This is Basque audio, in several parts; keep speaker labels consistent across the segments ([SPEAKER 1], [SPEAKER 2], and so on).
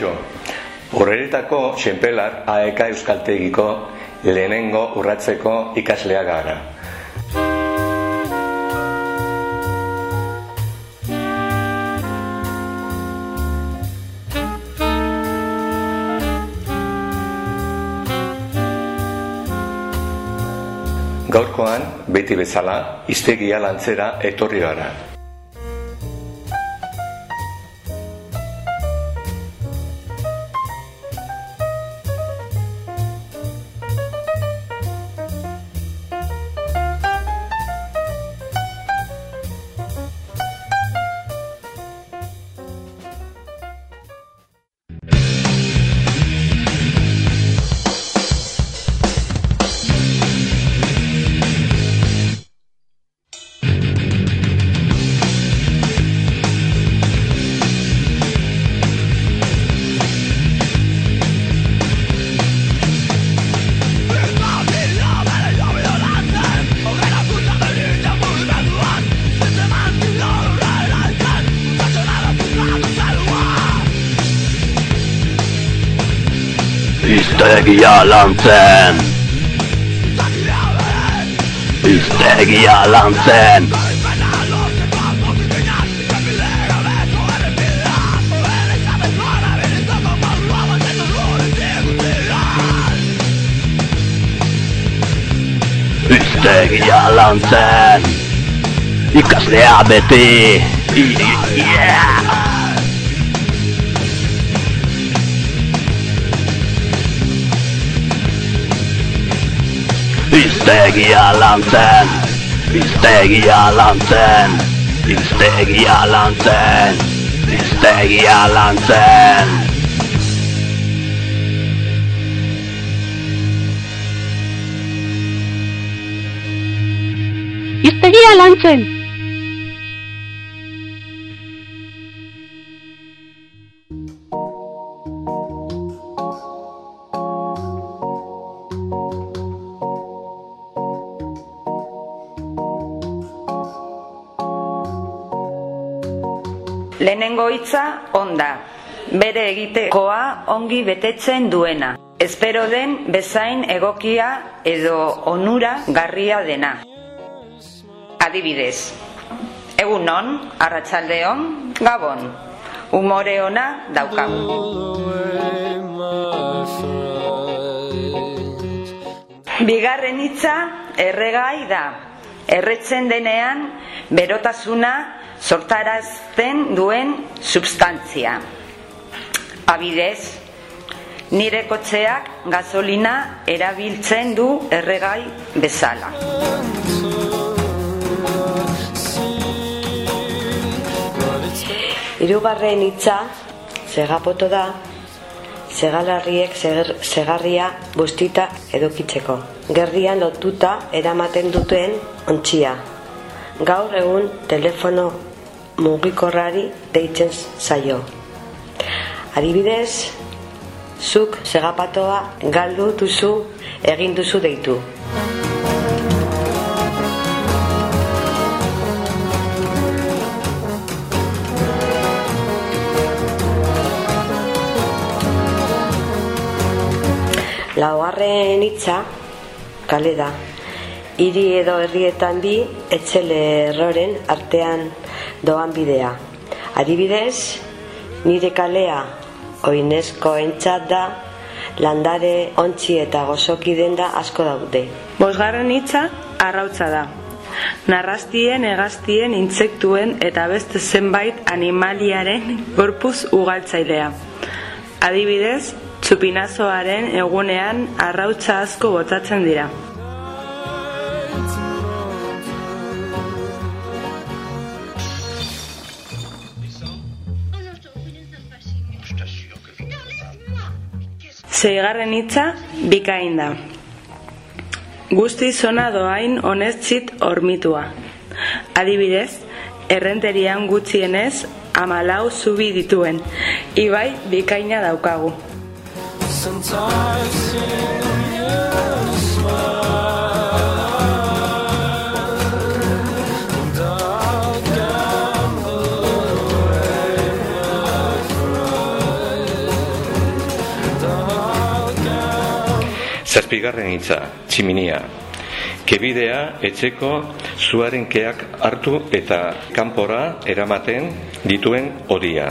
[SPEAKER 1] Kaixo, horretako xenpelar AEK Euskaltegiko lehenengo urratzeko ikaslea gara. Gaurkoan, beti bezala, iztegia lantzera etorri gara.
[SPEAKER 2] Iztegia lantzen Iztegia lantzen Iztegia lantzen Ikaslea beti Yeah! Iztegia lantzen Iztegia lantzen Iztegia lantzen Iztegia lantzen
[SPEAKER 3] Iztegia lantzen!
[SPEAKER 4] Lehenengo hitza onda, bere egitekoa ongi betetzen duena. Espero den bezain egokia edo onura garria dena. Adibidez, egun non, arratsaldeon, gabon, umore ona daukagu. Bigarren hitza erregai da. Erretzen denean berotasuna sortarazten duen substantzia. Abidez, nire kotxeak gasolina erabiltzen du erregai bezala.
[SPEAKER 5] Hirugarren hitza segapoto da segalarriek segar, segarria bustita edokitzeko. Gerrian lotuta eramaten duten ontzia. Gaur egun telefono mugikorrari deitzen zaio. Adibidez, zuk segapatoa galdu duzu egin duzu deitu. Laugarren hitza kale da. Hiri edo herrietan bi etxele erroren artean doan bidea. Adibidez, nire kalea oinezko entzat da landare ontzi eta gozoki denda asko daude.
[SPEAKER 6] Bosgarren hitza arrautza da. Narrastien, hegaztien, intsektuen eta beste zenbait animaliaren gorpuz ugaltzailea. Adibidez, txupinazoaren egunean arrautza asko botatzen dira. Seigarren hitza bikain da. Guzti zona doain honetzit hormitua. Adibidez, errenterian gutxienez amalau zubi dituen. Ibai bikaina daukagu.
[SPEAKER 1] Zazpigarren hitza, tximinia. Kebidea etxeko zuaren keak hartu eta kanpora eramaten dituen hodia.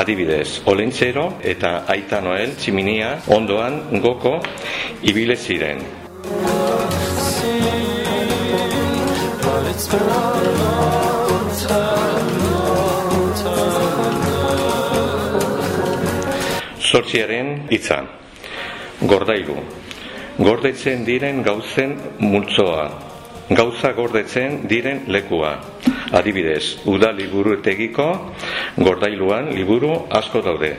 [SPEAKER 1] Adibidez, Olentzero eta Aita Noel tximinia ondoan goko ibile ziren. Zortziaren hitza. Gordailu. Gordetzen diren gauzen multzoa. Gauza gordetzen diren lekua. Adibidez, uda liburu etegiko gordailuan liburu asko daude.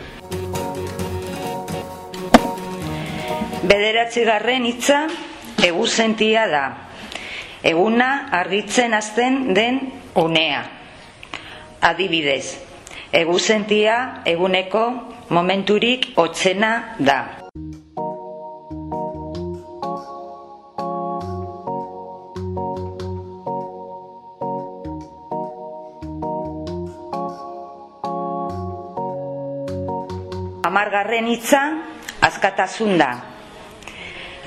[SPEAKER 4] Bederatzi garren hitza eguzentia da. Eguna argitzen hasten den unea. Adibidez, eguzentia eguneko momenturik hotzena da. Amargarren hitza azkatasun da.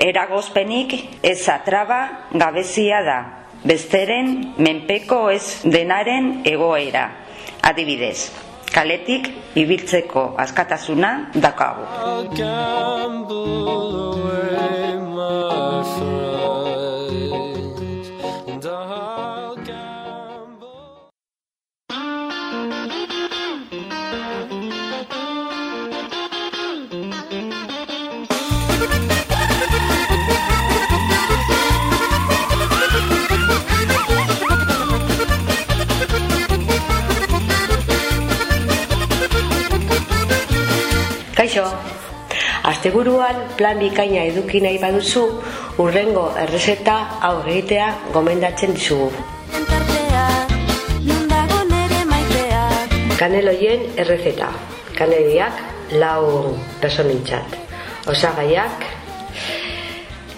[SPEAKER 4] Eragozpenik ez atraba gabezia da. Besteren menpeko ez denaren egoera. Adibidez, kaletik ibiltzeko askatasuna dakagu.
[SPEAKER 5] Kaixo, asteburuan plan bikaina eduki nahi baduzu, urrengo errezeta hau egitea gomendatzen dizugu. Kaneloien errezeta. Kaneliak lau personintzat. Osagaiak,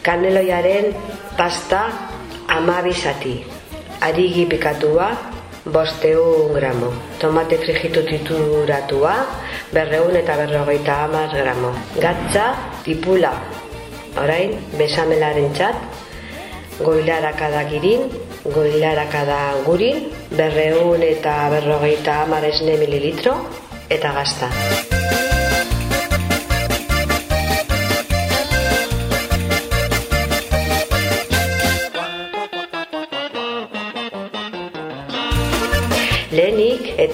[SPEAKER 5] kaneloiaren pasta amabizati. Arigi pikatua, bosteun gramo. Tomate frigitu tituratua, berreun eta berrogeita amaz gramo. Gatza, tipula, orain, besamelaren txat, goilarakada girin, goilarakada gurin, berreun eta berrogeita amar esne mililitro, eta gazta.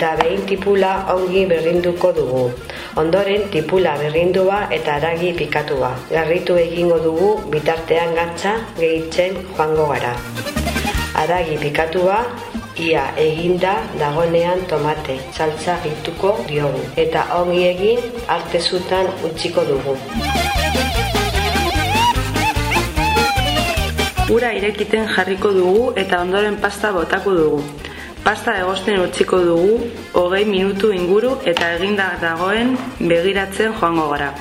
[SPEAKER 5] Eta behin tipula ongi berrinduko dugu. Ondoren tipula berrindua eta aragi pikatua. Garritu egingo dugu bitartean gatza gehitzen joango gara. Aragi pikatua ia eginda dagonean tomate, saltza gituko diogu. Eta ongi egin artezutan utziko dugu.
[SPEAKER 6] Ura irekiten jarriko dugu eta ondoren pasta botako dugu. Pasta egosten utziko dugu, hogei minutu inguru eta eginda dagoen begiratzen joango gara.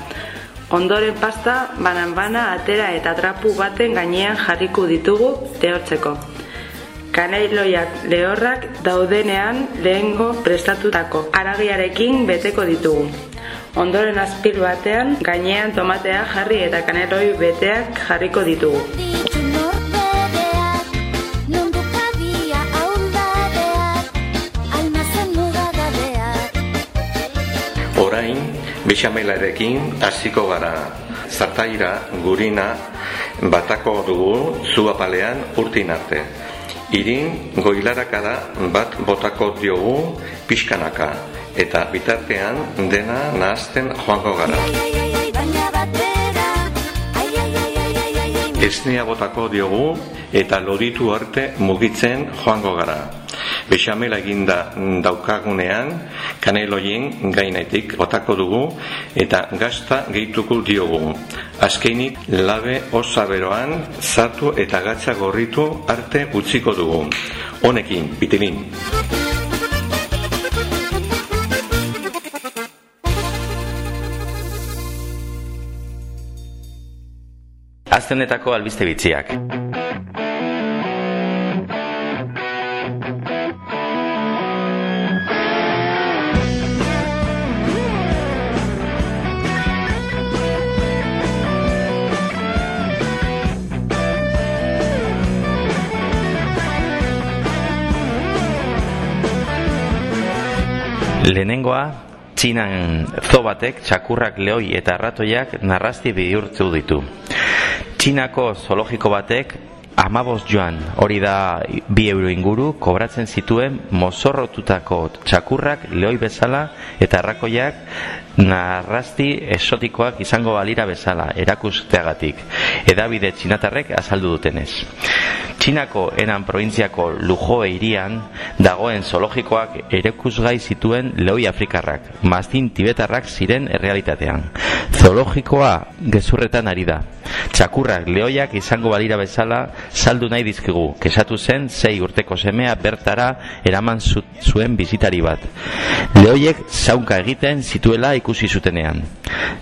[SPEAKER 6] Ondoren pasta banan-bana atera eta trapu baten gainean jarriko ditugu tehortzeko. Kanailoiak lehorrak daudenean lehengo prestatutako aragiarekin beteko ditugu.
[SPEAKER 3] Ondoren azpil batean, gainean tomatea jarri eta kaneloi beteak jarriko ditugu.
[SPEAKER 1] Bexamelarekin hasiko gara. Zartaira, gurina, batako dugu zuapalean urtin arte. Irin, goilaraka da bat botako diogu pixkanaka. Eta bitartean dena nahazten joango gara. Esnea botako diogu eta loditu arte mugitzen joango gara. Bexamela eginda daukagunean, kaneloien gainetik botako dugu eta gazta gehituko diogu. Azkenik labe osaberoan zatu eta gatza gorritu arte utziko dugu. Honekin, bitilin.
[SPEAKER 7] Aztenetako albiste bitziak. Lehenengoa, Txinan zo batek txakurrak lehoi eta arratoiak narrasti bihurtzu ditu. Txinako zoologiko batek amabos joan, hori da bi euro inguru, kobratzen zituen mozorrotutako txakurrak lehoi bezala eta arrakoiak narrasti esotikoak izango balira bezala, erakusteagatik. Edabide txinatarrek azaldu dutenez. Txinako enan probintziako Lujo irian dagoen zoologikoak erekusgai zituen lehoi afrikarrak, maztin tibetarrak ziren errealitatean. Zoologikoa gezurretan ari da. Txakurrak lehoiak izango balira bezala saldu nahi dizkigu. Kesatu zen sei urteko semea bertara eraman zu- zuen bizitari bat. Lehoiek zaunka egiten zituela ikusi zutenean.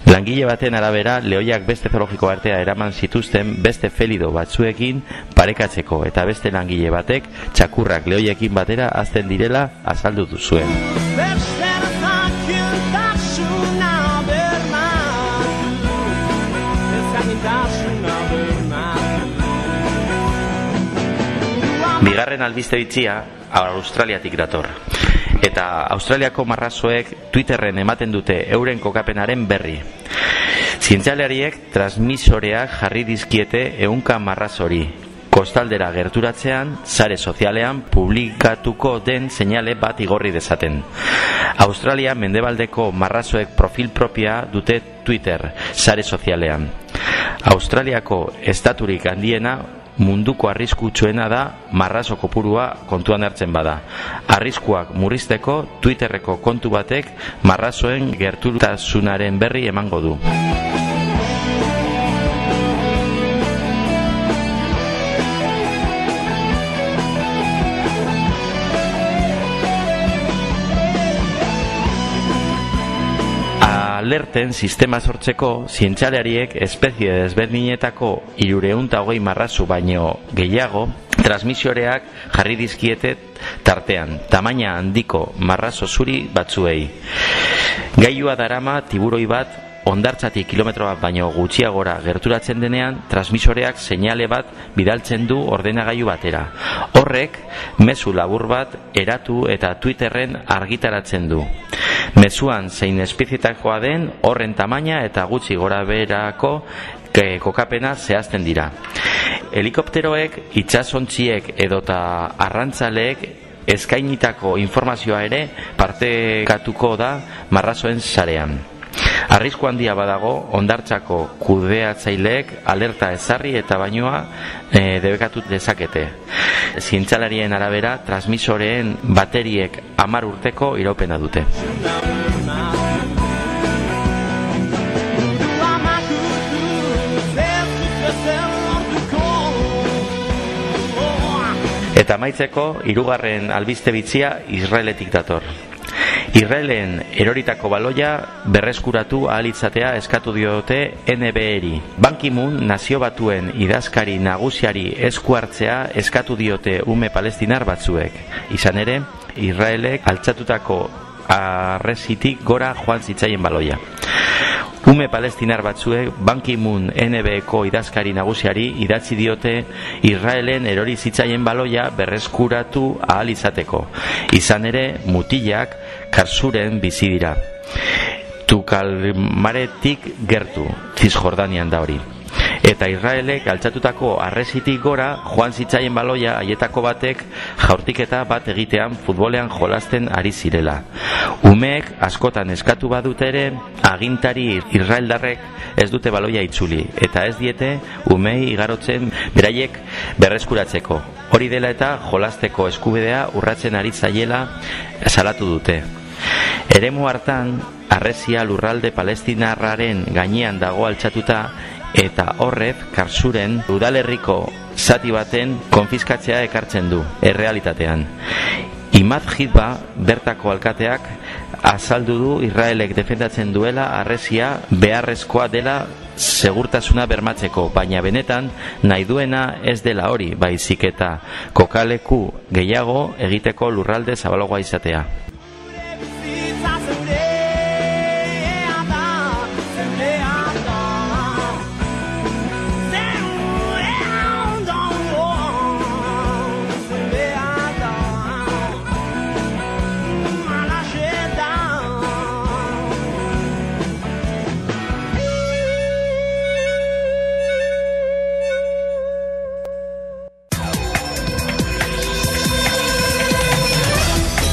[SPEAKER 7] Langile baten arabera lehoiak beste zoologiko artea eraman zituzten beste felido batzuekin parekatzeko eta beste langile batek txakurrak lehoiekin batera azten direla azaldu du zuen. Bigarren albiste bitzia Australiatik dator. Eta Australiako marrazoek Twitterren ematen dute euren kokapenaren berri. Zientzialariek transmisoreak jarri dizkiete ehunka marrazori. Kostaldera gerturatzean, sare sozialean publikatuko den seinale bat igorri dezaten. Australia mendebaldeko marrazoek profil propia dute Twitter, sare sozialean. Australiako estaturik handiena munduko arriskutsuena da marrazo kopurua kontuan hartzen bada. Arriskuak murrizteko Twitterreko kontu batek marrazoen gertutasunaren berri emango du. Alerten sistema sortzeko zientzialariek espezie desberdinetako irureunta hogei marrazu baino gehiago transmisioreak jarri dizkiete tartean, tamaina handiko marrazo zuri batzuei. Gailua darama tiburoi bat ondartzatik kilometro bat baino gutxiagora gerturatzen denean, transmisoreak seinale bat bidaltzen du ordenagailu batera. Horrek, mezu labur bat eratu eta Twitterren argitaratzen du. Mezuan zein espezietakoa den horren tamaina eta gutxi gora berako ke- kokapena zehazten dira. Helikopteroek, itsasontziek edota arrantzaleek eskainitako informazioa ere partekatuko da marrazoen sarean. Arrisku handia badago ondartzako kudeatzaileek alerta ezarri eta bainoa e, debekatu dezakete. Zientzalarien arabera transmisoreen bateriek hamar urteko iraupena dute. Eta amaitzeko hirugarren albiste bitzia Israeletik dator. Israelen eroritako baloia berreskuratu ahal itzatea eskatu diote NBR-i. Ban Ki-moon nazio batuen idazkari nagusiari esku hartzea eskatu diote ume palestinar batzuek. Izan ere, Israelek altzatutako arresitik gora joan zitzaien baloia. Ume palestinar batzuek Ban Ki-moon NBko idazkari nagusiari idatzi diote Israelen erori zitzaien baloia berreskuratu ahal izateko. Izan ere, mutilak karsuren bizi dira. Tukalmaretik gertu, Cisjordanian da hori. Eta Israelek altzatutako arresitik gora joan zitzaien baloia haietako batek jaurtiketa bat egitean futbolean jolasten ari zirela. Umeek askotan eskatu badute ere agintari Israeldarrek ez dute baloia itzuli eta ez diete umei igarotzen beraiek berreskuratzeko. Hori dela eta jolasteko eskubidea urratzen ari zaiela salatu dute. Eremu hartan, arrezia lurralde palestinarraren gainean dago altxatuta eta horrez karsuren udalerriko zati baten konfiskatzea ekartzen du, errealitatean. Imad Hitba bertako alkateak azaldu du Israelek defendatzen duela arrezia beharrezkoa dela segurtasuna bermatzeko, baina benetan nahi duena ez dela hori, baizik eta kokaleku gehiago egiteko lurralde zabalogoa izatea.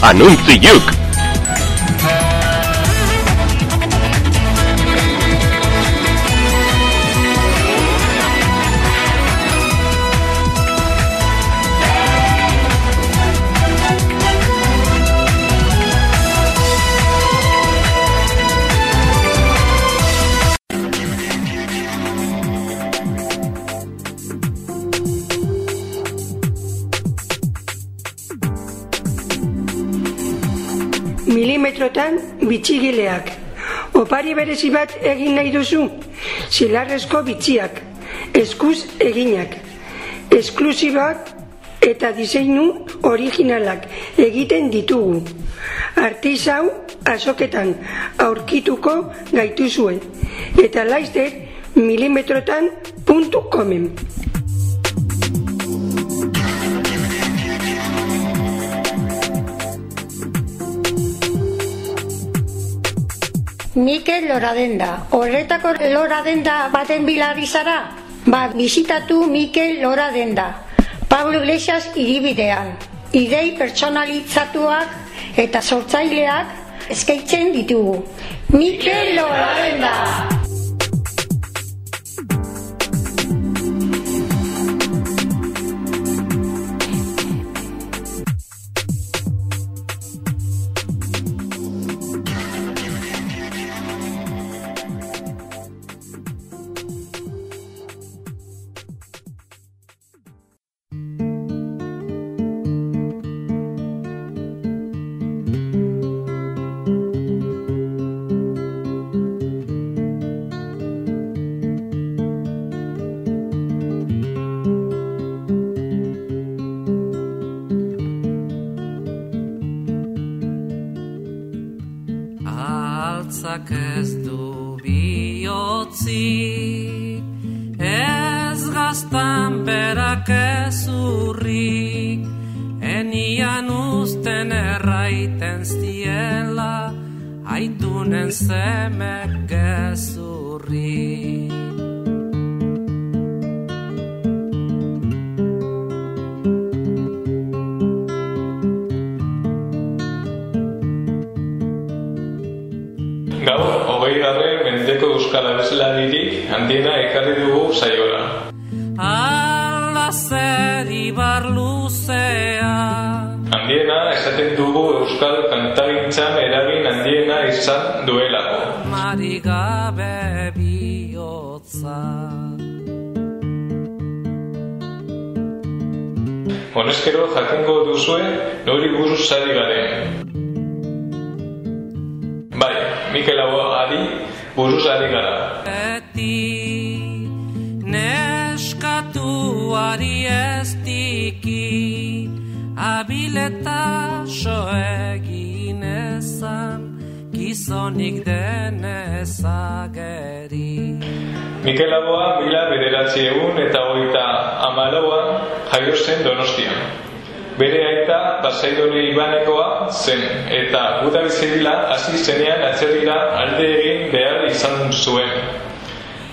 [SPEAKER 2] anunțul Duke.
[SPEAKER 8] Milimetrotan bitxigileak. Opari berezi bat egin nahi duzu, zilarrezko bitxiak, eskuz eginak, esklusibak eta diseinu originalak egiten ditugu. Artisau azoketan aurkituko gaituzue eta laizter milimetrotan puntu komen.
[SPEAKER 9] Mikel Loradenda. Horretako Loradenda baten bilari zara? Ba, bisitatu Mikel Loradenda. Pablo Iglesias iribidean. Idei pertsonalitzatuak eta sortzaileak eskaitzen ditugu. Mikel Loradenda!
[SPEAKER 10] Mikel Ari buruz ari gara.
[SPEAKER 11] Beti neskatuari ez diki Abileta so egin
[SPEAKER 12] genezan gizonik denezageri
[SPEAKER 10] Mikel Laboa mila bederatzi egun eta hogeita amalauan jaio zen donostian. Bere aita Basaidoni Ibanekoa zen eta guda bizibila hasi zenean atzerrira alde egin behar izan zuen.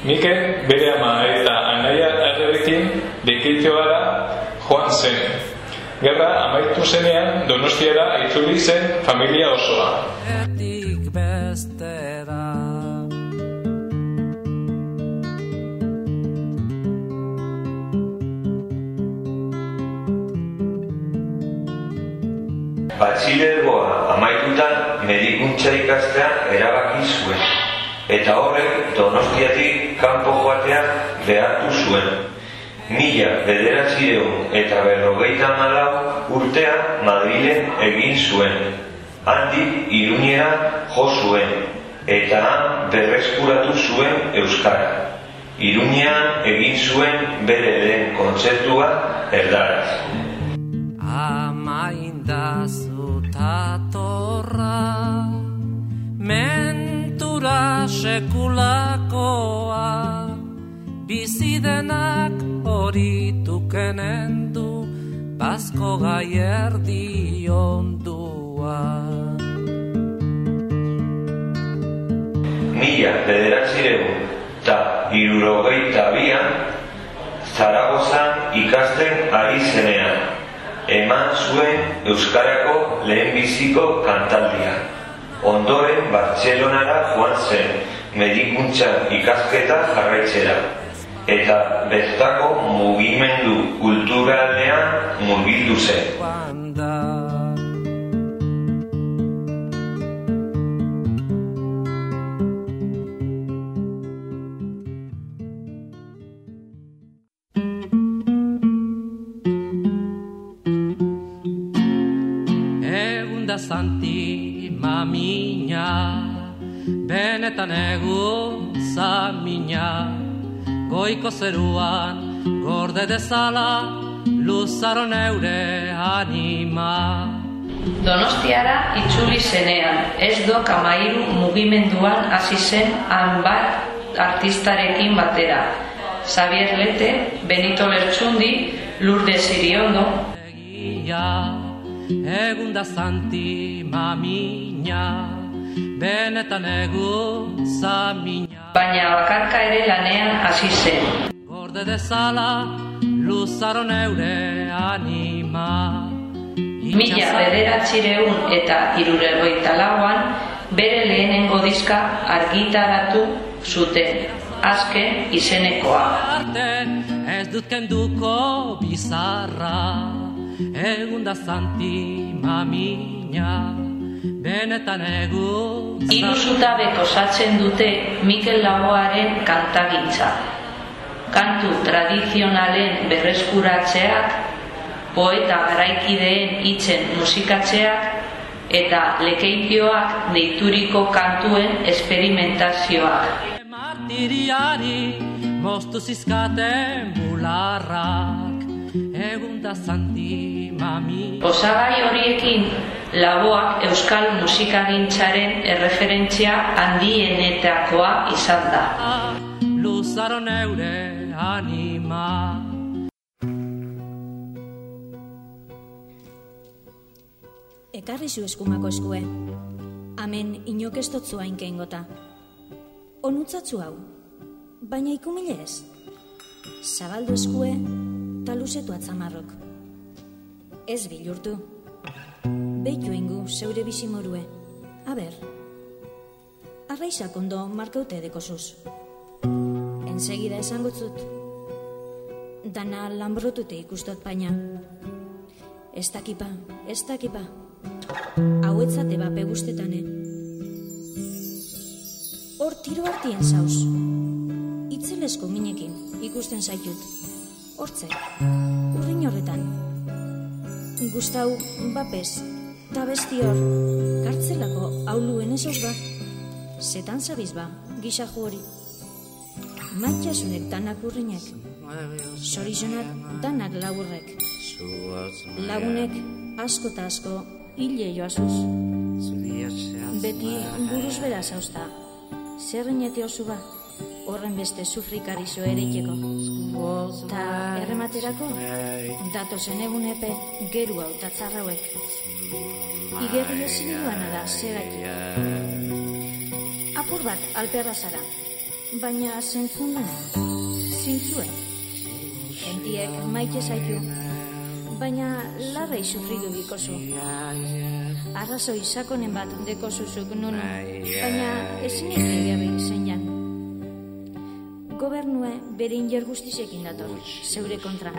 [SPEAKER 10] Mikel bere ama eta anaia arrebekin dekitioara joan zen. Gerra amaitu zenean Donostiara itzuli zen familia osoa.
[SPEAKER 13] Batxilergoa amaitutan medikuntza ikastea erabaki zuen. Eta horrek donostiatik kanpo joatea behartu zuen. Mila bederatzireun eta berrogeita malau urtea Madrilen egin zuen. Handik Iruñera jo zuen. Eta berreskuratu zuen Euskara. Iruñean egin zuen bere lehen kontzertua erdaraz.
[SPEAKER 12] Tatorra Mentura sekulakoa Bizidenak horituken du Bazko gai erdi ondua.
[SPEAKER 13] Mila bederatzireun eta irurogeita bian Zaragozan ikasten ari zenean eman zuen Euskarako lehenbiziko kantaldia. Ondoren Bartzelonara joan zen medikuntza ikasketa jarraitzera eta bertako mugimendu kulturalean murgildu zen.
[SPEAKER 12] Zanti mamina Benetan egun zamina Goiko zeruan gorde dezala Luzaron eure anima.
[SPEAKER 14] Donostiara itzuli zenean, ez do kamairu mugimenduan hasi zen hanbat artistarekin batera. Xavier Lete, Benito Lertxundi, Lourdes Iriondo,
[SPEAKER 12] Ia, egun da zanti mamina Benetan egun zamina
[SPEAKER 14] baina bakarka ere lanean hasi zen.
[SPEAKER 12] Gorde dezala luzaron eure anima
[SPEAKER 14] Mila bederatzireun eta iruregoita lauan bere lehenengo diska argitaratu zuten, azken izenekoa.
[SPEAKER 12] ez dut kenduko bizarra Egun da zanti mamina Benetan egun
[SPEAKER 14] Hiru zutabek osatzen dute Mikel Laboaren kantagintza. Kantu tradizionalen berreskuratzeak, poeta garaikideen hitzen musikatzeak eta lekeitioak deituriko kantuen esperimentazioak.
[SPEAKER 12] Martiriari moztu zizkaten bularrak Egun da zanti mamina
[SPEAKER 14] Osagai horiekin laboak euskal musikagintzaren erreferentzia handienetakoa izan da.
[SPEAKER 12] Luzaron eure anima
[SPEAKER 15] Ekarri zu eskumako eskue. Hemen inok ez dotzu hainkein gota. Onutzatzu hau, baina ikumile ez. Zabaldu eskue, ta luzetu atzamarrok. Ez bilurtu. Beitu ingu zeure bizimorue. Aber, arraizak ondo markaute dekozuz. Ensegida esango zut. Dana lambrotute ikustot baina. Ez dakipa, ez dakipa. Hauetzate bape guztetane. Hor tiro hartien zauz. Itzelesko minekin ikusten zaitut. Hortze, urrin horretan. Gustau, bapez, ta besti hor, kartzelako auluen ezoz ba. Zetan zabiz ba, gisajo hori. Maitxasunek danak urrinek. Sorizonak danak laburrek. Lagunek asko eta asko hile joazuz. Beti buruz bera zauzta. Zer rinete osu ba, horren beste sufrikari zo ere iteko. Ta errematerako, datozen egun epe geru hau tatzarrauek. Igerri ezin duana da, zeraki. Apur bat, alperra zara. Baina zentzun zintzue. Entiek maite zaitu, baina larrei sufridu bikozu. Arrazoi sakonen bat deko zuzuk nunu, baina ezin ikerri zeinan. Gobernue bere inger guztizekin dator, zeure kontra.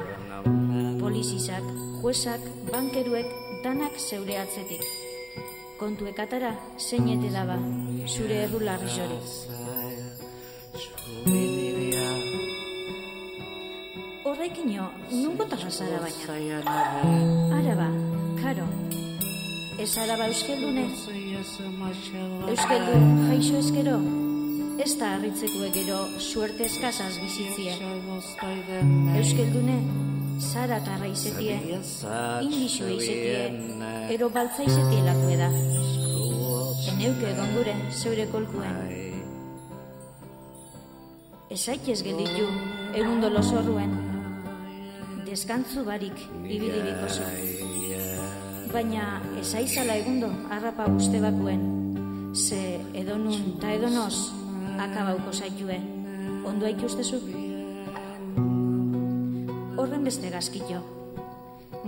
[SPEAKER 15] Polizizak, juesak, bankeruek, danak zeure atzetik. Kontuek atara, zeinete daba, zure errularri jori. Horrekino, nungo zara baina. Araba, karo. Ez araba euskeldune. Euskeldu, jaixo eskero. Ez da harritzeko egero suerte eskazaz bizitzie. Euskaldune, zara tarra izetie, indixo izetie, ero baltza izetie lakue da. Eneuke egon gure, zeure kolkuen. Esaitez gelditu, egun dolo zorruen. Deskantzu barik, ibilirik oso. Baina, esaizala egundo, harrapa uste bakuen. Ze edonun ta edonoz, akabauko zaitue. Ondo ikustezu? Horren beste gazkito.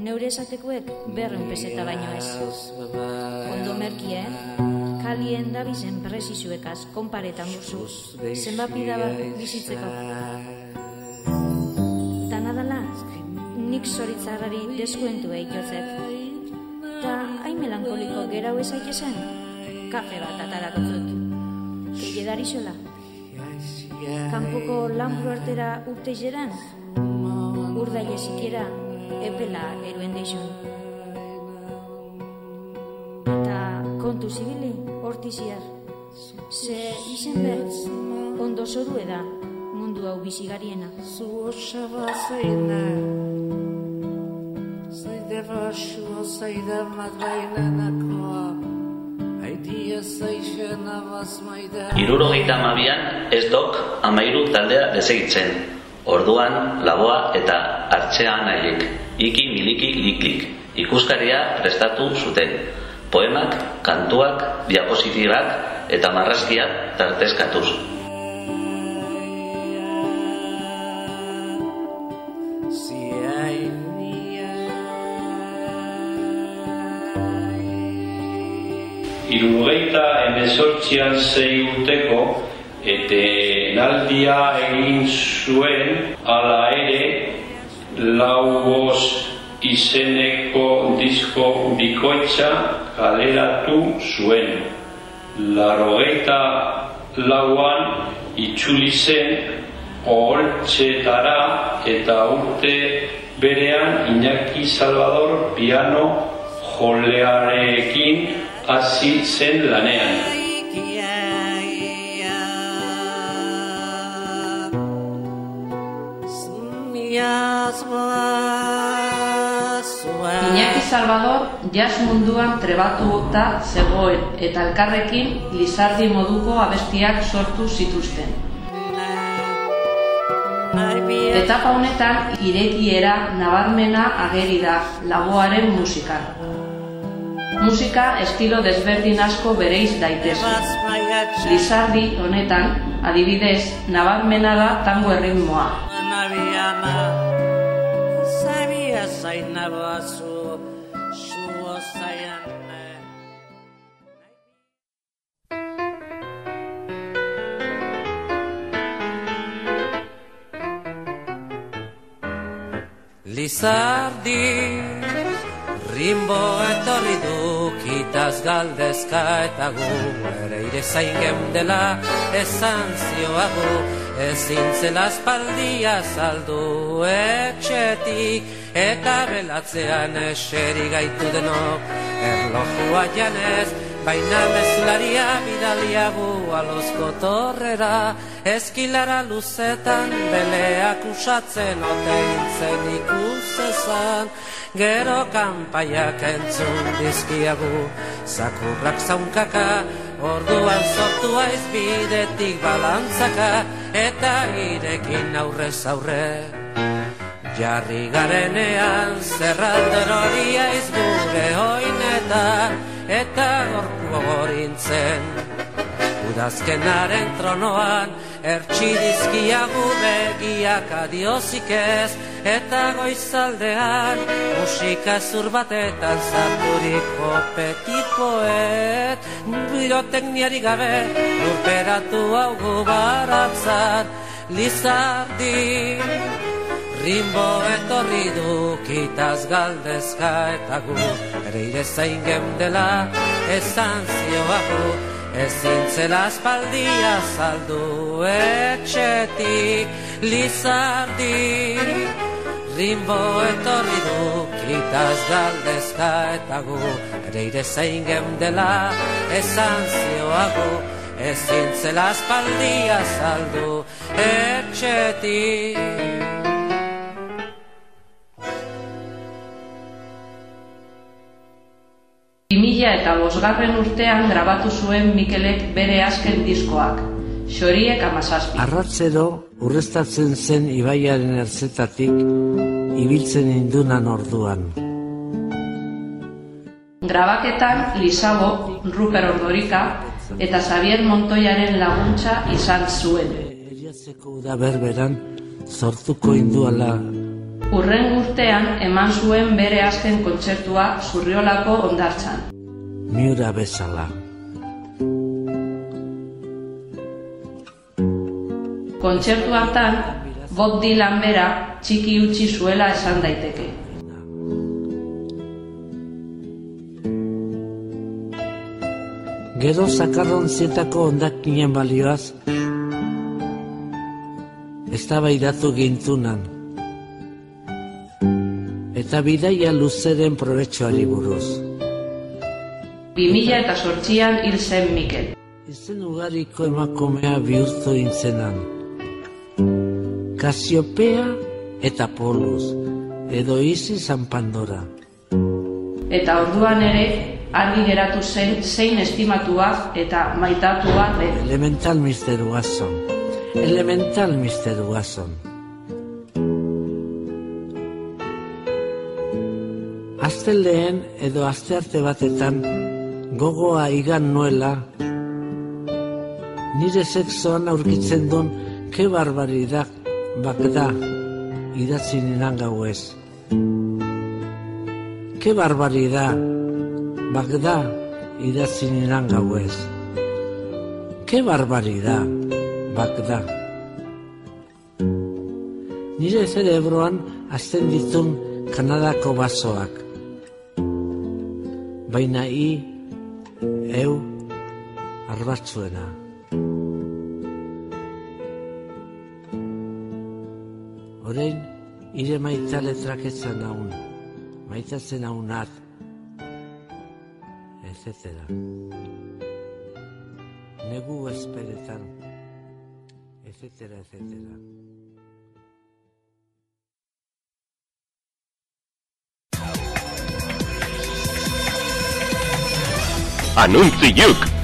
[SPEAKER 15] Neure esatekuek berren peseta baino ez. Ondo merkie, kalien da bizen presizuekaz konparetan buzu. Zenbat pidaba bizitzeko. Danadala, nik zoritzarrari deskuentu eitotzet. Ta hain melankoliko gerau ezaik esan, kafe bat atarako zut. Keile darixola. Kanpoko lanbru artera urte jeran, urdaile sikiera, epela eruen deixon. Ta kontu zibili, hortiziar. Ze izen behar, ondo zoru eda, mundu hau bizigariena.
[SPEAKER 12] Zu osaba zeina, zaide basua, zaide madbainanakoa, haidia zaixena bazmaida.
[SPEAKER 16] Irurogeita amabian ez dok amairu taldea desegitzen. Orduan, laboa eta artxea nahiek, iki miliki liklik, ikuskaria prestatu zuten. Poemak, kantuak, diapositibak eta marrazkiak tarteskatuz.
[SPEAKER 17] Irurogeita emezortzian zei urteko etenaldia egin zuen ala ere lau bost izeneko disko bikoitza kaleratu zuen. Larogeita lauan itzuli zen oholtzetara eta urte berean Iñaki Salvador piano jolearekin hasi zen lanean.
[SPEAKER 14] Iñaki Salvador jazz munduan trebatuta zegoen eta elkarrekin Lizardi moduko abestiak sortu zituzten. Etapa honetan irekiera nabarmena ageri da laboaren musikan. Musika estilo desberdin asko bereiz daitezke. Lizardi honetan, adibidez, nabarmena da tango erritmoa.
[SPEAKER 12] Lizardi Rimbo etorri du kitaz galdezka eta gu ere ire zain geundela esan zioagu ezin zela espaldia saldu etxetik eta belatzean eseri gaitu denok erlojua janez Baina mezularia bidaliagu alozko torrera Eskilara luzetan beleak usatzen oteintzen ikusezan Gero kanpaiak entzun dizkiagu Zakurrak zaunkaka Orduan sortu aiz bidetik balantzaka Eta irekin aurrez aurre. Jarri garenean zerralder hori aiz gure oinetan Eta gorku gorintzen Udazkenaren tronoan Ertsi dizkiagu begiak adiozik ez. Eta goizaldean musika zur batetan Zarturiko petit poet Birotekniari gabe lurperatu hau gubaratzat Lizardi Rimbo etorri du kitaz galdezka eta gu. Ere ire zain geundela esan zioagu Ezin zela espaldia saldu etxetik Lizardi. Rimbo etorri du kitaz galdezka eta gu. Ere ire zain geundela esan zioagu Ezin zela espaldia saldu etxetik
[SPEAKER 14] Bimila eta bosgarren urtean grabatu zuen Mikelek bere azken diskoak, xoriek amazazpi.
[SPEAKER 18] Arratzero urrestatzen zen ibaiaren erzetatik ibiltzen indunan orduan.
[SPEAKER 14] Grabaketan Lisago, Ruper Ordorika eta Xavier Montoyaren laguntza izan zuen.
[SPEAKER 18] Eriatzeko uda berberan sortuko induala
[SPEAKER 14] Urren urtean eman zuen bere azken kontzertua Zurriolako ondartzan.
[SPEAKER 18] miura bezala.
[SPEAKER 14] Kontzertu hartan, Bob Dylan bera txiki utzi zuela esan daiteke.
[SPEAKER 18] Gero zakarron zetako ondakinen balioaz, eztabaidatu gintunan. Eta bidaia luzeren probetxoari buruz.
[SPEAKER 14] 2000 eta sortzian hil zen Mikel.
[SPEAKER 18] Izen ugariko emakumea bihurtu intzenan. Kasiopea eta Polus, edo izi San Pandora.
[SPEAKER 14] Eta orduan ere, argi geratu zen zein estimatua eta maitatua den.
[SPEAKER 18] Elemental Mr. Watson. Elemental Mr. Watson. Azte lehen edo astearte batetan gogoa igan nuela nire sexoan aurkitzen duen ke barbaridak bakda idatzi ninan gauez. Ke barbaridad bakda idatzi ninan gauez. Ke barbaridad bakda. Nire zerebroan azten ditun Kanadako basoak. Baina i eu arbatzuena. Orain, ire maita letrak etzan naun, maitatzen naunat, etc. Negu esperetan, etc. etc.
[SPEAKER 19] Anunții
[SPEAKER 20] Duke.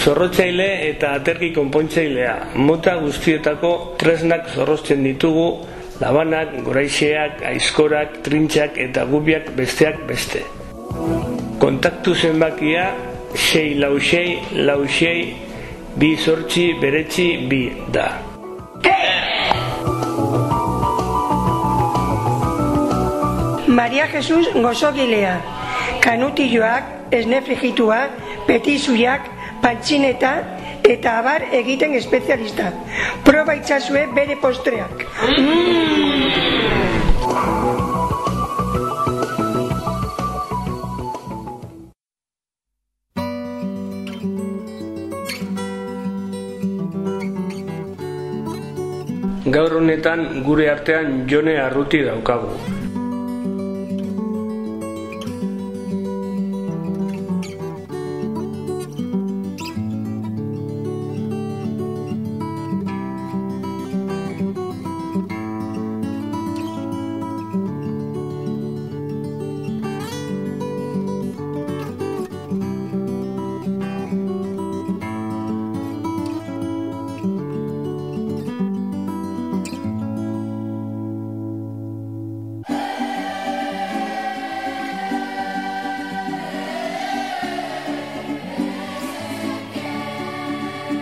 [SPEAKER 20] Zorrotzaile eta aterki konpontzailea. Mota guztietako tresnak zorrotzen ditugu, labanak, goraixeak, aizkorak, trintxak eta gubiak besteak beste. Kontaktu zenbakia 6 lau 6 lau 6 bi sortzi beretzi bi da.
[SPEAKER 8] Maria Jesus gozogilea, kanutilloak, esne frigitua, petizuiak, pantxineta eta abar egiten espezialista. Proba itzazue bere postreak.
[SPEAKER 20] Gaur honetan gure artean jone arruti daukagu.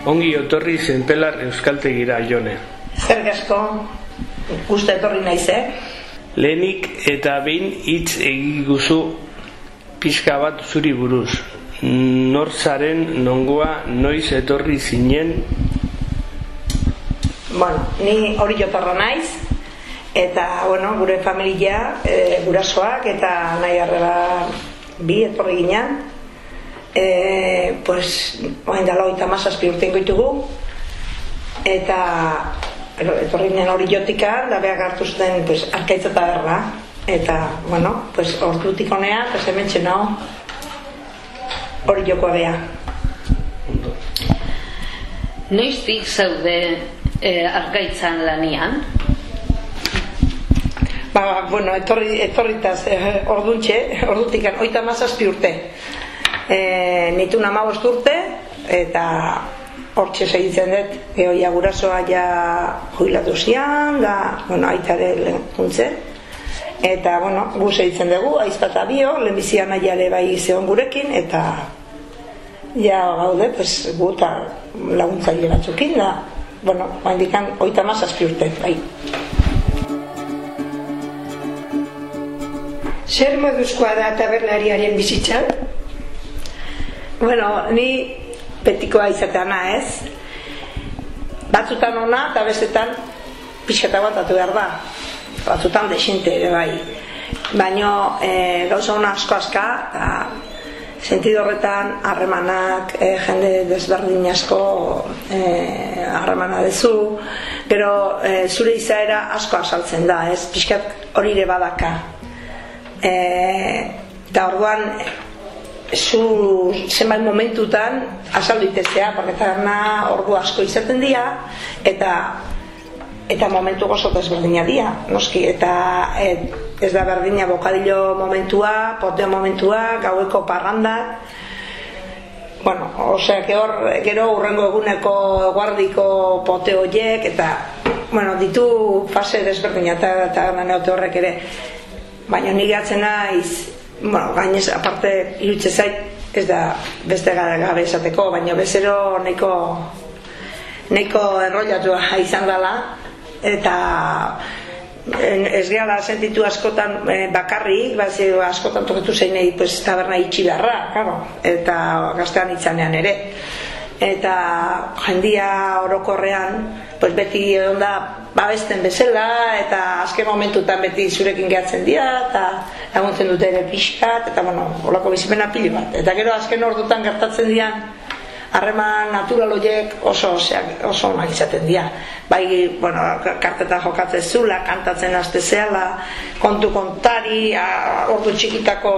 [SPEAKER 20] Ongi otorri zenpelar euskaltegira jone.
[SPEAKER 21] Zer asko, uste etorri naiz, eh?
[SPEAKER 20] Lehenik eta behin hitz egiguzu pixka bat zuri buruz. Nor zaren nongoa noiz etorri zinen
[SPEAKER 21] Bueno, ni hori jotarra naiz, eta, bueno, gure familia, e, gurasoak, eta nahi arreba bi etorri ginen, e, pues, oain dala oita mazazpi urtein goitugu, eta ero, etorri ginen hori jotikan, da behar hartu zuten, pues, arkaitza eta berra, eta, bueno, pues, ordutik honea, eta zementxe nao, hori jokoa beha.
[SPEAKER 14] Noiztik zaude eh, argaitzan lanian?
[SPEAKER 21] Ba, bueno, etorri, etorritaz eh, orduntxe, ordutikan, oita mazazpi urte. E, nitun amabost urte, eta hortxe segitzen dut, gehoia gurasoa ja jubilatu zian, da, bueno, aitare lehenkuntze. Eta, bueno, gu segitzen dugu, aizpata bio, lehenbizian aiale bai zeon gurekin, eta ja gaude, pues, gu eta laguntzaile batzukin, da, bueno, handikan oita mazazpi urte, bai.
[SPEAKER 8] Zer moduzkoa da tabernariaren bizitza?
[SPEAKER 21] Bueno, ni betikoa izateana ez. Batzutan ona eta bestetan pixketa aguantatu behar da. Batzutan desinte ere bai. Baina e, gauza ona asko aska, eta sentido horretan harremanak e, jende desberdin asko e, harremana dezu, gero e, zure izaera asko asaltzen da, ez? Pixkat hori ere badaka. E, eta orduan zu zenbait momentutan azaldu itezea, paketarna ordu asko izaten dira, eta eta momentu gozo desberdina dira, noski, eta et, ez da berdina bokadillo momentua, poteo momentua, gaueko parrandak, bueno, osea, que hor, gero urrengo eguneko guardiko pote horiek, eta, bueno, ditu fase desberdina, eta, eta horrek ere, baina nire atzen naiz, bueno, gainez, aparte, irutxe zait, ez da beste gara gabe esateko, baina bezero neko neko enrollatua izan dela, eta ez gehala sentitu askotan e, bakarrik, bazi askotan toketu zeinei pues, taberna itxi beharra, claro, eta gaztean itzanean ere. Eta jendia orokorrean, pues beti egon da babesten bezala, eta azken momentutan beti zurekin gehatzen dira, eta laguntzen dute ere pixkat, eta bueno, holako bizimena pili bat. Eta gero azken ordutan gertatzen dian, harreman natural horiek oso oseak, oso onak izaten dira. Bai, bueno, karteta jokatzen zula, kantatzen aste zehala, kontu kontari, a, ordu txikitako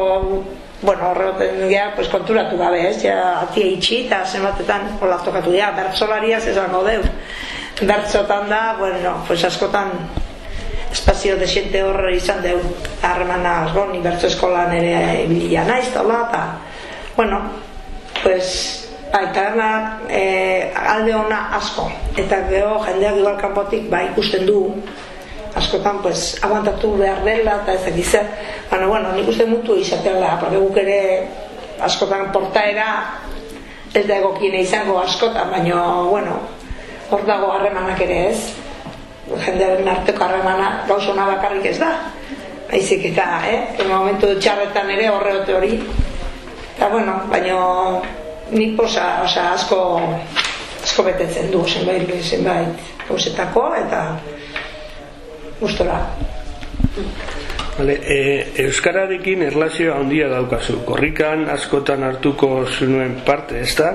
[SPEAKER 21] bueno, horregoten dira, pues konturatu gabe, ez, ja, atia itxi, eta zenbatetan hola tokatu dira, bertsolariaz ez dago deu. Bertsotan da, bueno, pues askotan espazio desiente horre izan deu, harremana asgoni, bertso eskolan ere ibilia naiz, tola, eta, bueno, pues, Bai, taberna e, alde ona asko. Eta gero jendeak igual kanpotik bai ikusten du askotan pues aguantatu behar dela eta ez dakiz baina bueno, nik uste mutu izateala porque guk ere askotan portaera ez da egokiene izango askotan baina bueno hor dago harremanak ere ez jendearen arteko harremana gauzona bakarrik ez da Aizik eta, eh? En momentu txarretan ere horreote hori. Eta bueno, baina nik posa, osa, asko asko betetzen du zenbait, zenbait gauzetako eta gustora.
[SPEAKER 20] Vale, e, Euskararekin erlazio handia daukazu. Korrikan askotan hartuko zunuen parte, ez da?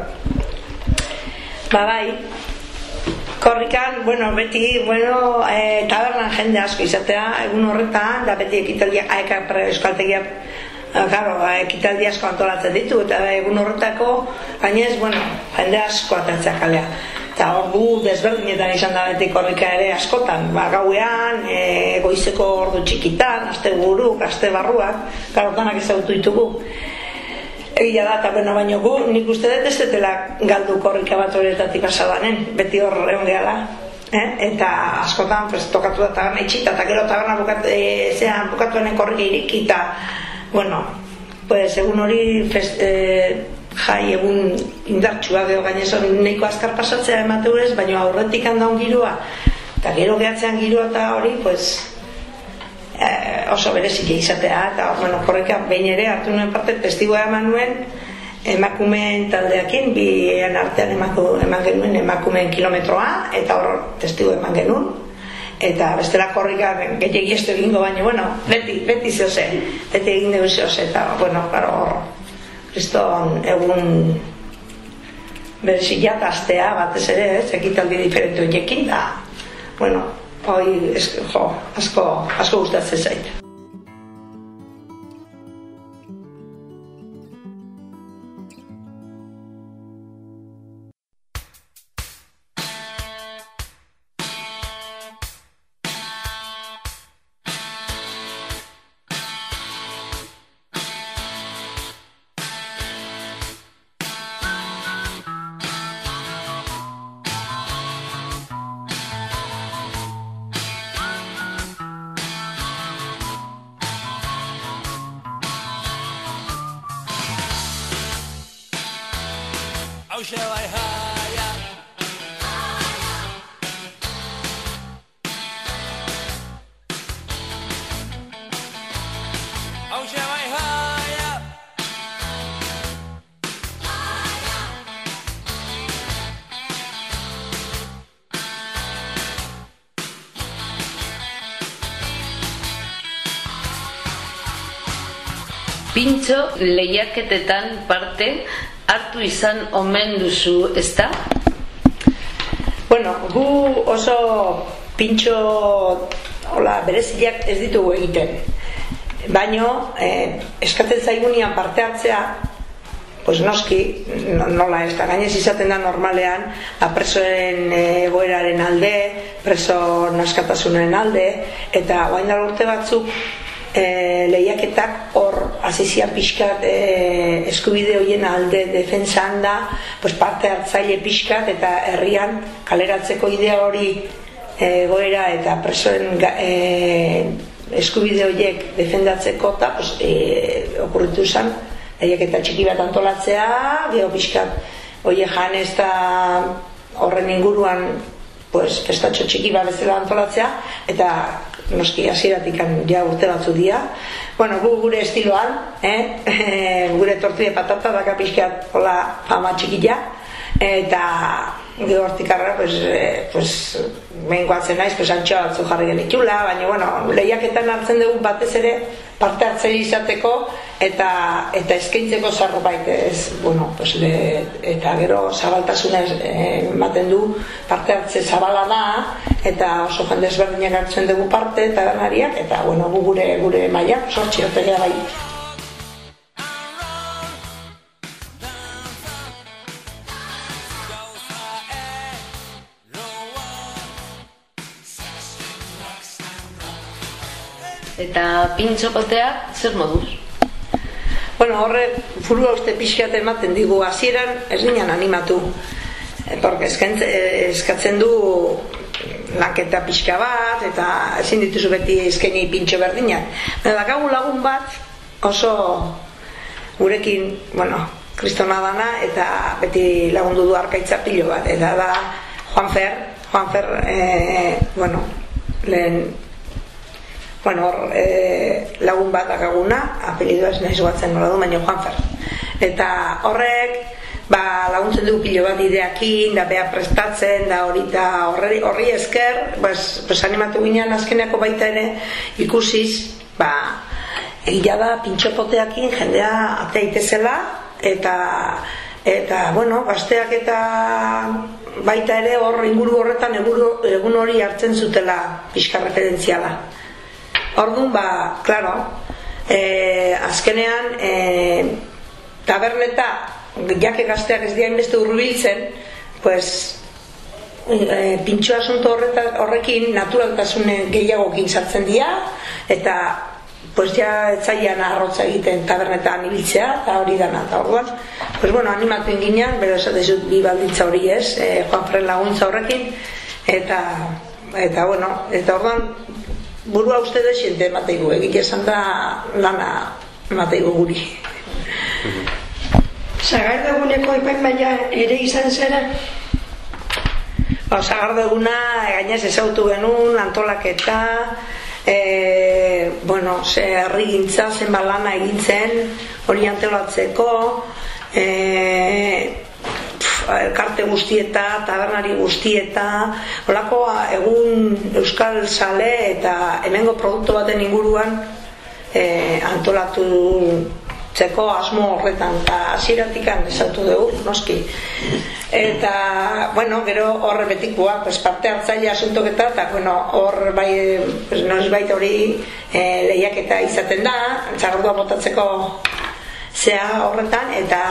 [SPEAKER 21] Ba bai, korrikan, bueno, beti, bueno, e, tabernan jende asko izatea, egun horretan, da beti ekitaldia, aeka pre euskaltegia, Claro, ba, ekitaldi asko antolatzen ditu eta egun horretako gainez, bueno, jende asko atatzea kalea. Eta ordu desberdinetan izan da beti korrika ere askotan, ba, gauean, e, goizeko ordu txikitan, aste buru, aste barruak, claro, danak ezagutu ditugu. Egia da, bueno, baino gu, nik uste dut ez dutela galdu korrika bat horretatik asabanen, beti hor egon gehala. Eh? Eta askotan, pues, tokatu da taberna itxita, eta gero taberna bukat, e, zean bukatuenen korrika iriki, eta, bueno, pues, egun hori fest, e, jai egun indartsua geho gainezon nahiko azkar pasatzea emateu ez, baina aurretik handaun giroa, eta gero gehatzean giroa eta hori, pues, eh, oso berezik izatea eta bueno, korreka behin ere hartu nuen parte testigoa eman nuen emakumeen taldeakin bien artean emako, eman genuen emakumeen kilometroa eta hor testigo eman genuen. Eta bestela korrika gehiagi ez egingo baina bueno, beti, beti zeose beti egin dugu zeose eta bueno, claro, hor kriston egun berezik jataztea batez ere, ez, ekitaldi diferentu enekin da, bueno, hoi, es, jo, asko, asko gustatzen zait.
[SPEAKER 22] Hauxe bai jaia Hauxe bai jaia
[SPEAKER 14] Pintxo lehiaketetan parte hartu izan omen duzu, ezta?
[SPEAKER 21] Bueno, gu oso pintxo hola, bereziak ez ditugu egiten. Baino, eh, eskatzen zaigunian parte hartzea, pues noski, no- nola ez da, gainez izaten da normalean, ba, presoen egoeraren alde, preso naskatasunen alde, eta guain urte batzuk, e, lehiaketak hor azizian pixkat e, eskubide horien alde defensan da pues parte hartzaile pixkat eta herrian kaleratzeko idea hori e, goera eta presoen e, eskubide horiek defendatzeko eta pues, e, okurritu zen lehiaketa txiki bat antolatzea geho pixkat oie jan ez da horren inguruan pues, festatxo txiki bat bezala antolatzea eta noski hasieratik ja urte batzu dira. Bueno, gu gure estiloan, eh? gure tortilla patata daka pixkat hola fama txikila eta gero hortik arra, pues, eh, pues, naiz, pues, antxoa batzu jarri genitula, baina, bueno, lehiaketan hartzen dugu batez ere parte hartzeri izateko eta eta eskaintzeko zerbait ez, bueno, pues, le, eta gero zabaltasuna eh, ematen du parte hartze zabala da eta oso jende ezberdinak hartzen dugu parte eta danariak eta bueno, gu gure gure maila sortzi bai.
[SPEAKER 14] Eta pintxo potea zer moduz?
[SPEAKER 21] Bueno, horre furua uste pixkat ematen digu hasieran ez ginen animatu. Eh, Porque eskent, eh, eskatzen du lanketa pixka bat eta ezin dituzu beti eskaini pintxo berdinak. Baina lagun bat oso gurekin, bueno, kristona dana eta beti lagundu du arkaitza pilo bat. Eta da Juan Fer, Juan Fer, eh, bueno, lehen bueno, e, lagun bat dakaguna, apelidoa ez naiz guatzen du, baina Juanfer. Eta horrek, ba, laguntzen dugu pilo bat ideakin, da beha prestatzen, da hori, da horri, horri esker, pues, pues animatu ginen azkeneko baita ere ikusiz, ba, egia da pintxopoteakin jendea atea itezela, eta, eta, bueno, gazteak eta baita ere hor inguru horretan egun hori hartzen zutela pixka referentziala. Orduan, ba, claro, eh, azkenean, eh, taberneta, jake gazteak ez dira inbeste urbiltzen, pues, e, pintxo asunto horreta, horrekin naturaltasune gehiagokin sartzen dira, eta pues ja etzaian arrotza egiten tabernetan ibiltzea, eta hori dana, eta orduan, pues bueno, animatu inginean, bero esate zut bi balditza hori ez, e, Juan Fren laguntza horrekin, eta, eta bueno, eta orduan, burua uste da xente emateigu, egik esan da lana emateigu guri.
[SPEAKER 8] Zagardaguneko epaimaia ere izan zera?
[SPEAKER 21] Ba, Zagardaguna, gainez ezautu genuen, antolaketa, e, bueno, ze herri gintza, zen balana egintzen, hori antolatzeko, e, elkarte guztieta, tabernari guztieta, holako egun euskal sale eta hemengo produktu baten inguruan e, antolatu txeko asmo horretan eta hasieratik esatu dugu, noski. Eta, bueno, gero horre betikoa, pues, parte hartzaile asuntoketa, eta, bueno, hor bai, pues, noiz baita hori e, lehiaketa izaten da, txagordua botatzeko zea horretan, eta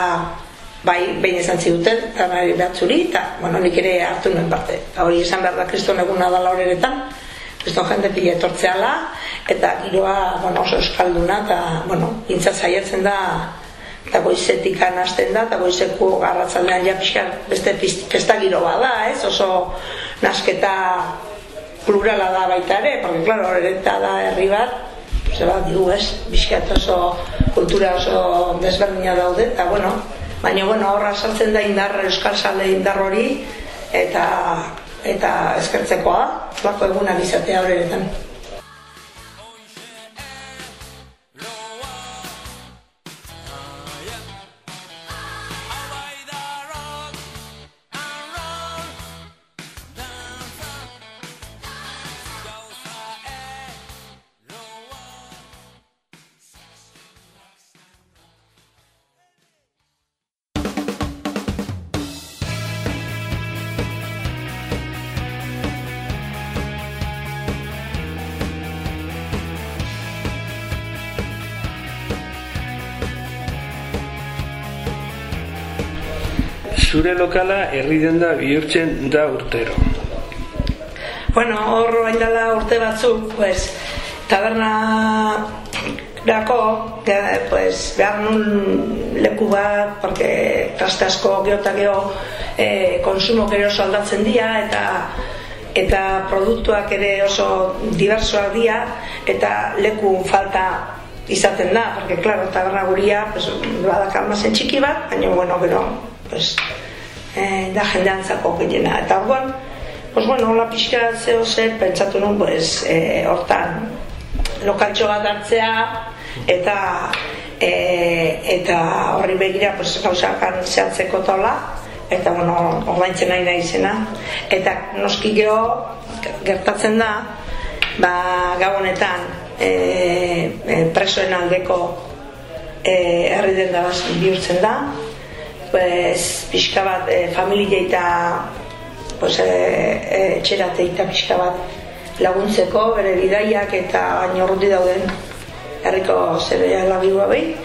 [SPEAKER 21] bai, behin esan ziduten, eta nahi behatzuri, eta, bueno, nik ere hartu nuen parte. Eta hori esan behar da kriston eguna da laureretan, kriston jende pila etortzeala, eta giroa, bueno, oso euskalduna, eta, bueno, gintza zaiatzen da, eta goizetik anazten da, eta goizeko garratzaldean ja pixar beste festa giro bada, ez? Oso nasketa plurala da baita ere, porque, claro, horreta da herri bat, ze bat, digu, ez? Bizkat oso kultura oso desberdina daude, eta, bueno, baina, bueno, horra saltzen da indar, euskal salde indar hori, eta eta eskertzekoa, flako egunak izatea horretan.
[SPEAKER 20] Zure lokala herri denda bihurtzen da urtero.
[SPEAKER 21] Bueno, hor bain dela urte batzuk, pues, taberna dako, pues, behar nun leku bat, porque traste asko geho eta geho eh, konsumo gero oso aldatzen dira, eta eta produktuak ere oso diversoak dira, eta leku falta izaten da, porque, claro, taberna guria, pues, badak almazen txiki bat, baina, bueno, gero, pues, eh, da jendeantzako gehiena. Eta orduan, pues bueno, hola pixka zeo ze, pentsatu nun, pues, eh, hortan, lokaltxo bat hartzea, eta e, eta horri begira pues, gauzakan zehatzeko tola, eta bueno, ordaintzen nahi nahi zena. Eta noski geho, gertatzen da, ba, gau honetan, e, e, presoen aldeko e, herri den da bihurtzen da, pues, pixka bat e, familia eta pues, e, e, txerate eta pixka bat laguntzeko bere bidaiak eta baino urruti dauden herriko zerea labigua behi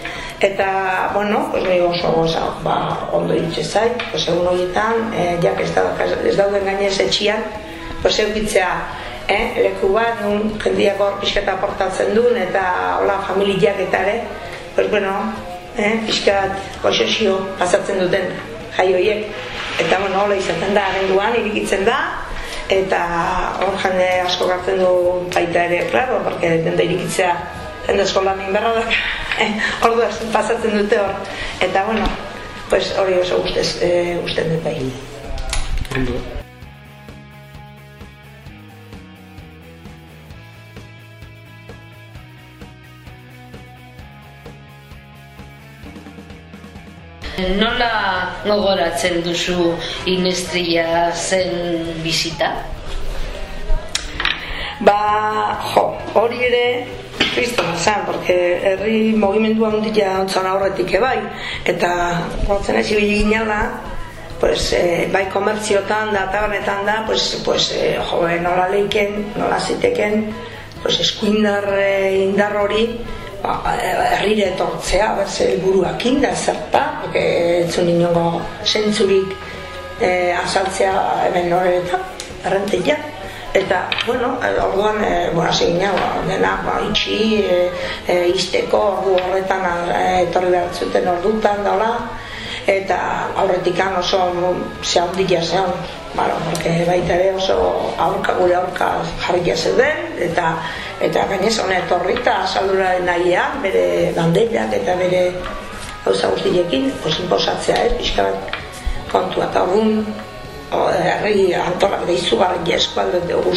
[SPEAKER 21] eta, bueno, pues, nahi oso goza, ba, ondo ditxe zait, pues, egun horietan, e, jak ez, da, ez dauden gainez etxian, pues, eukitzea, eh, leku bat, nun jendiak hor pixketa portatzen duen, eta hola familiak eta ere, pues, bueno, eh, pixkat goxosio pasatzen duten jai horiek, eta, bueno, hola izaten da, abenduan, irikitzen da, eta hor jende asko gartzen du baita ere, claro, porque denda irikitzea jende eskola min berra da, eh, ordu pasatzen dute hor, eta bueno, pues hori oso guztez, eh, guzten dut bai.
[SPEAKER 23] Nola gogoratzen duzu Inestria zen bizita?
[SPEAKER 21] Ba, jo, hori ere kristona zen, porque herri mugimendu handia ontzan aurretik ebai, eta gotzen ez ibili ginala, pues, eh, bai komertziotan da, tabernetan da, pues, pues, eh, jo, nola leiken, nola ziteken, pues, eskuindar eh, indar hori, ba, eh, herrire etortzea, berze helburuakin da zerta, porque entzun inongo zentzurik eh, azaltzea hemen noretan, errenteia. Eta, bueno, eh, orduan, e, bueno, ginen, ba, dena, ba, itxi, e, e, izteko, ordu horretan e, etorri behar zuten ordutan, daula, eta aurretikan oso ze handia zeon, bueno, baita ere oso aurka gure aurka jarria zeuden, eta eta gainez hona etorri eta azaldura nahian, bere bandeilak eta bere gauza guztiekin, pues, inposatzea, ez, pixka bat kontua, eta o, herri antolak da izugarri eskualde dugu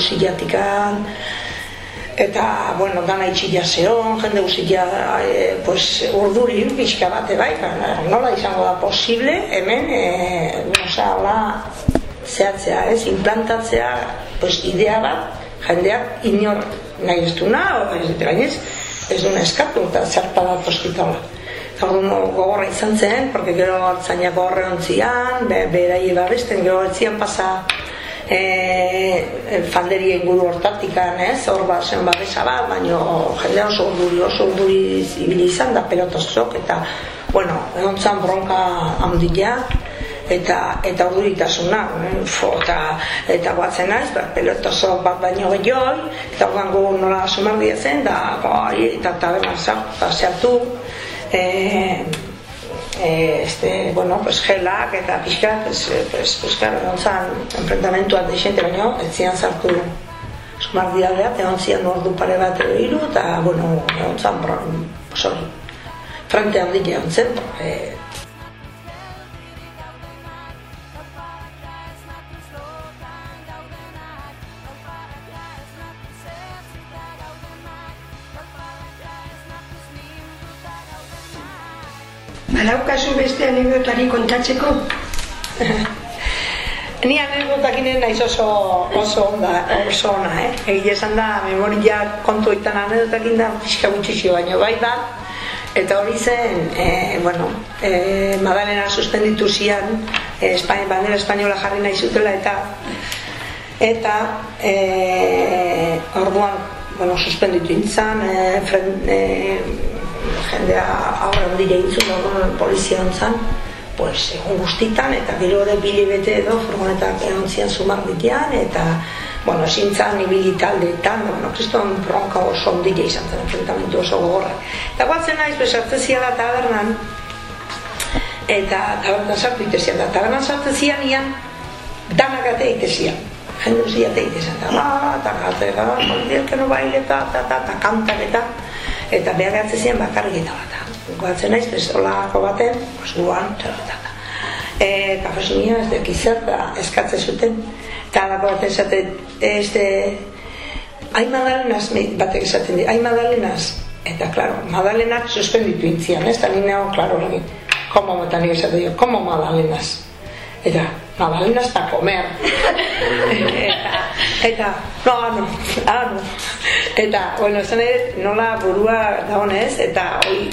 [SPEAKER 21] eta, bueno, dana itxila zeon, jende guztia, e, pues, urduri pixka bate bai, baina nola izango da posible, hemen, e, oza, hola, zehatzea, ez, implantatzea, pues, idea bat, jendeak inor nahi ez duna, ez, gainez, ez duna eskatu, eta zerpa da hospitala. Orduan gogorra izan zen, porque gero hartzainak gogorre ontzian, be, berai babesten, gero etzian pasa e, fanderi inguru hortatikan, ez, hor bat zen babesa bat, baina jende oso urduri, oso urduri ibili izan da pelotozok, eta, bueno, egon bronka handia, eta eta urduritasuna eh, eta eta guatzen naiz ba, pelotoso bat baino gehioi eta gu nola sumardia zen da bai, eta taberna sartu eh, eh, este, bueno, pues gelak eta pixka, pues, pues, pues, claro, egon zan, enfrentamentuak deixente baino, ez zian zartu sumardia behat, egon zian ordu pare bat edo hiru eta, bueno, egon zan, pues, hori, frente handik egon zen, eh,
[SPEAKER 8] Badaukazu beste anekdotari kontatzeko?
[SPEAKER 21] Ni anekdotakinen naiz oso oso onda, oso ona, eh? Egia esan da, memoria kontu itan anekdotakin da pixka gutxixio baino bai da, eta hori zen, eh, bueno, eh, Madalena suspenditu zian, eh, Espainia, bandera espainola jarri nahi zutela, eta eta eh, orduan, bueno, suspenditu intzan, eh, fren, eh, jendea aurre hondire intzun orduan polizia ontzan, pues, egun guztitan, eta gero ere bili bete edo furgonetak egon zian sumar ditean, eta, bueno, esintzan ibili taldeetan, bueno, kriston bronka oso ondile izan zen, enfrentamentu oso gogorra. Eta guatzen naiz, besartzezia da tabernan, eta tabernan sartu itezian, da tabernan sartzezian ian, danak itezian. Jende guztia ate itezian, eta, ah, eta ah, que no baile, eta, eta, eta, eta, kantak, eta, eta behar zian bakargita bat. Goatzen naiz, ez olako baten, pues, guan, txalotan da. E, kafesinia, ez dekizat, da, eskatze zuten, eta alako bat esaten, ez de, ai madalenaz, batek esaten di, ai madalenaz, eta, klaro, madalenak suspenditu intzian, ez? Da nineo, klaro, egin, komo eta nire esaten dio, komo madalenaz, eta, magdalenas para comer eta, eta no, ano, ano eta, bueno, esan ere, nola burua dagonez, eta hoi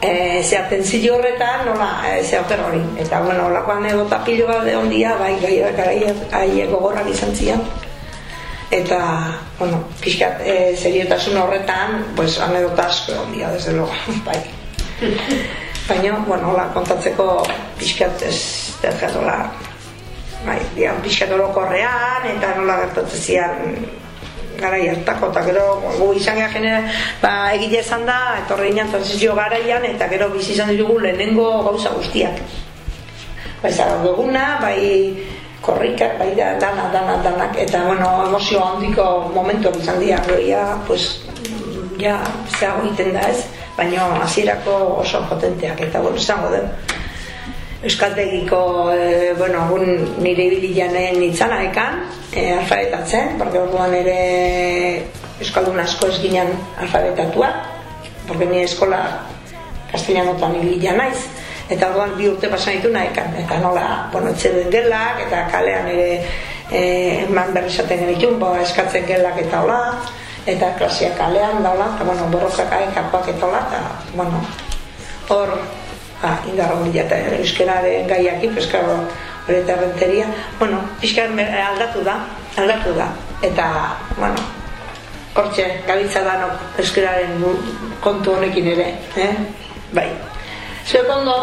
[SPEAKER 21] e, ze atentzio horretan nola e, ze hori. Eta bueno, olako anegota pilo bat de ondia bai, gai, gai, gai gogorrak izan zian eta, bueno, pixkat e, seriotasun horretan pues anegota asko ondia, desde luego bai baina, bueno, hola, kontatzeko pixkat ez terkatola bai, dia, pixkat orokorrean eta nola gertatzen zian gara hartako eta gero gu izan gara genera ba, egile esan da etorri ginen transizio garaian eta gero bizi izan ditugu lehenengo gauza guztiak. Bai zara duguna bai korrika, bai da, dana, dana, danak eta bueno, emozio handiko momentu izan dira, ja, pues ja, zeago egiten da ez baina hasierako oso potenteak eta bueno, izango den Euskaltegiko, e, bueno, agun nire ibilianen itzana ekan, e, alfabetatzen, porque orduan ere Euskaldun asko ez ginen alfabetatua, porque nire eskola castellanotan ibilia naiz, eta orduan bi urte pasan ditu nahikan eta nola, bueno, etxeden gelak eta kalean ere e, eman berri esaten genitun, bo, eskatzen gelak eta hola eta klasia kalean da hola, eta bueno, borrokak hain kapoak eta hola, eta bueno, hor ba, indarra ondila eta euskeraren gaiakin, peskaro hori eta renteria, bueno, pixkar aldatu da, aldatu da, eta, bueno, hortxe, gabitza danok euskeraren kontu honekin ere, eh? bai. Zuek ondo,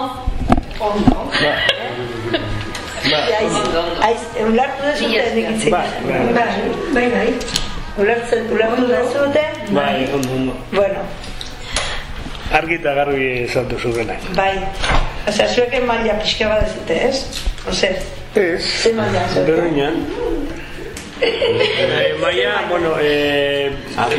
[SPEAKER 21] ondo, eh? Aiz, aiz, ulartu da zuten egitzen.
[SPEAKER 20] Bai, bai.
[SPEAKER 21] bai, bai. Ulertzen, ulertu da zuten.
[SPEAKER 20] Bai, ondo, ondo.
[SPEAKER 21] Bueno,
[SPEAKER 20] Argi eta garbi esan duzu denak.
[SPEAKER 21] bai. Osea, zuek maila pixka bat ez dute, ez? Ose,
[SPEAKER 20] Ez.
[SPEAKER 21] ze maila?
[SPEAKER 20] Berdinan. Eh, Maia, bueno, eh,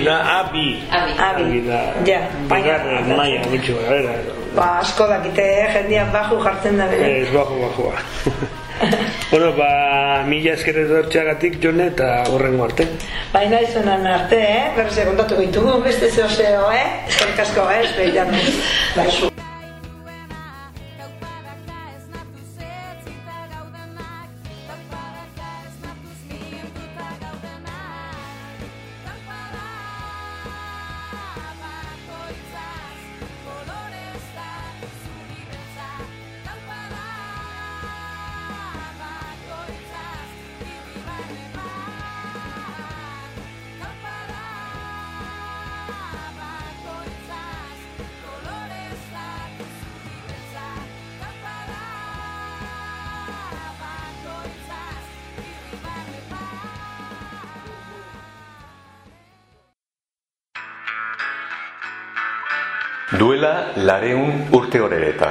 [SPEAKER 20] da abi.
[SPEAKER 21] Abi.
[SPEAKER 20] da.
[SPEAKER 21] Ja, baina-
[SPEAKER 20] maia, gutxi gara.
[SPEAKER 21] Ba, asko dakite, eh? jendeak baju jartzen da bere.
[SPEAKER 20] Ez bajo, bajoa. bueno, ba, mila esker edortxagatik jone eta horrengo arte.
[SPEAKER 21] Baina izunan arte, eh? Berriz kontatu ditugu, beste zeo zeo, eh? Eskerrik asko, eh? Espeitan. Bai.
[SPEAKER 1] Duela lareun urte horereta.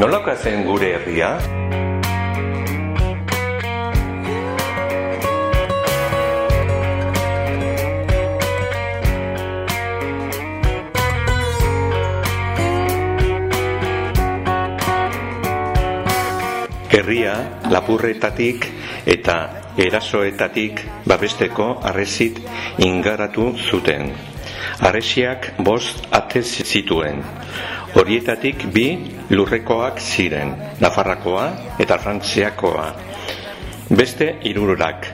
[SPEAKER 1] Nolaka zen gure herria? Herria lapurretatik eta erasoetatik babesteko arrezit ingaratu zuten. Arresiak bost ate zituen. Horietatik bi lurrekoak ziren, Nafarrakoa eta Frantziakoa. Beste hirurak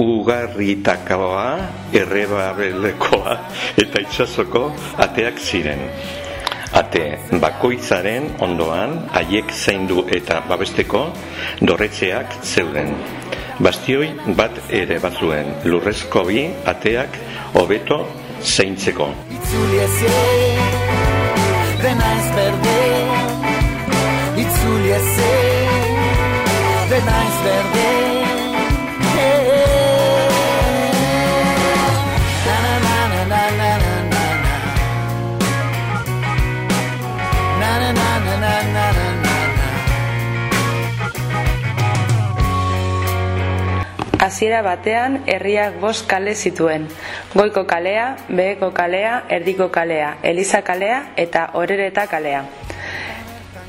[SPEAKER 1] ugarritakoa, errebabelekoa eta itsasoko ateak ziren. Ate bakoitzaren ondoan haiek zaindu eta babesteko dorretxeak zeuden. Bastioi bat ere bazuen lurrezko bi ateak hobeto zeintzeko.
[SPEAKER 18] Itzuli dena ez berde. Itzuli dena ez berde
[SPEAKER 6] Hasiera batean herriak bost kale zituen. Goiko kalea, beheko kalea, erdiko kalea, eliza kalea eta orereta kalea.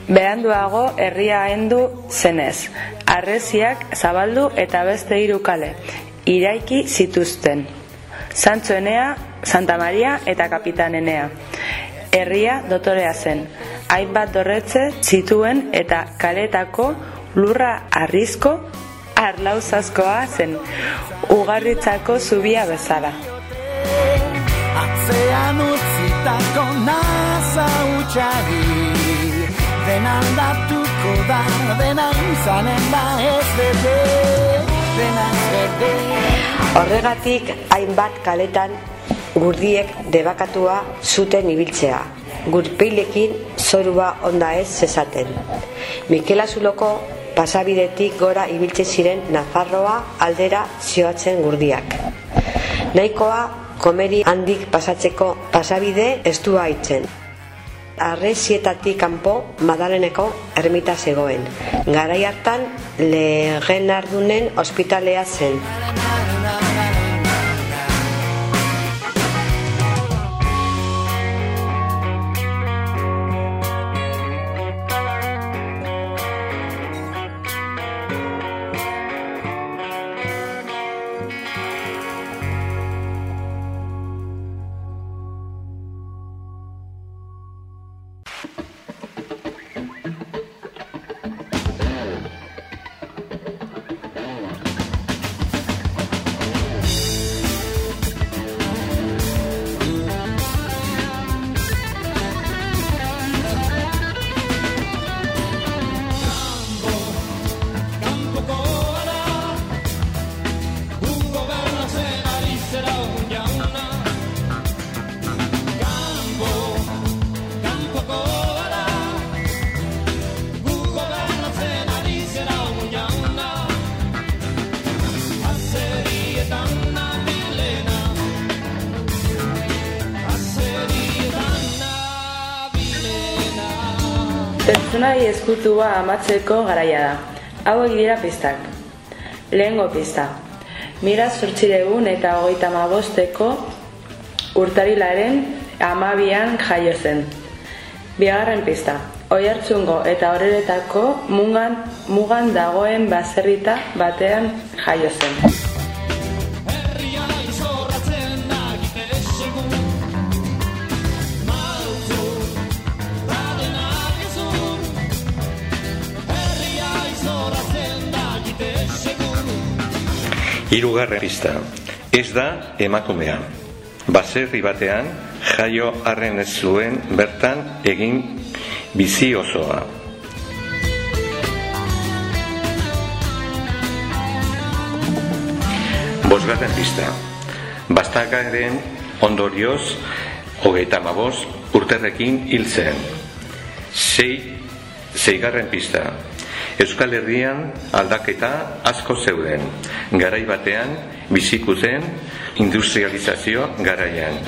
[SPEAKER 6] Beranduago herria hendu zenez, arreziak zabaldu eta beste hiru kale, iraiki zituzten. Santzo Enea, Santa Maria eta Kapitan Enea. Herria dotorea zen, hainbat dorretze zituen eta kaletako lurra arrizko arlauzazkoa zen, ugarritzako zubia bezala.
[SPEAKER 18] Atzean utzitako naza utxari Dena aldatuko da, dena izanen da ez berde Dena ez berde
[SPEAKER 5] Horregatik hainbat kaletan gurdiek debakatua zuten ibiltzea. Gurpilekin zorua onda ez zezaten. Mikel Azuloko pasabidetik gora ibiltzen ziren Nafarroa aldera zioatzen gurdiak. Nahikoa komeri handik pasatzeko pasabide estua itzen. Arrezietatik kanpo Madaleneko ermita zegoen. Garai hartan legenardunen ospitalea zen.
[SPEAKER 6] Eskutua amatzeko garaia da. Hauek dira pistak. Lehengo pista. Mira zortziregun eta hogeita mabosteko urtarilaren amabian jaio zen. Bigarren pista. Oiartzungo eta horretako mugan, mugan dagoen baserrita batean jaio zen.
[SPEAKER 1] Hirugarren pista. Ez da emakumea. Baserri batean jaio arren ez zuen bertan egin bizi osoa. Bosgarren pista. Bastakaren ondorioz hogeita mabos urterrekin hil zen. Sei, zeigarren pista. Euskal Herrian aldaketa asko zeuden. Garai batean biziku zen industrializazio garaian.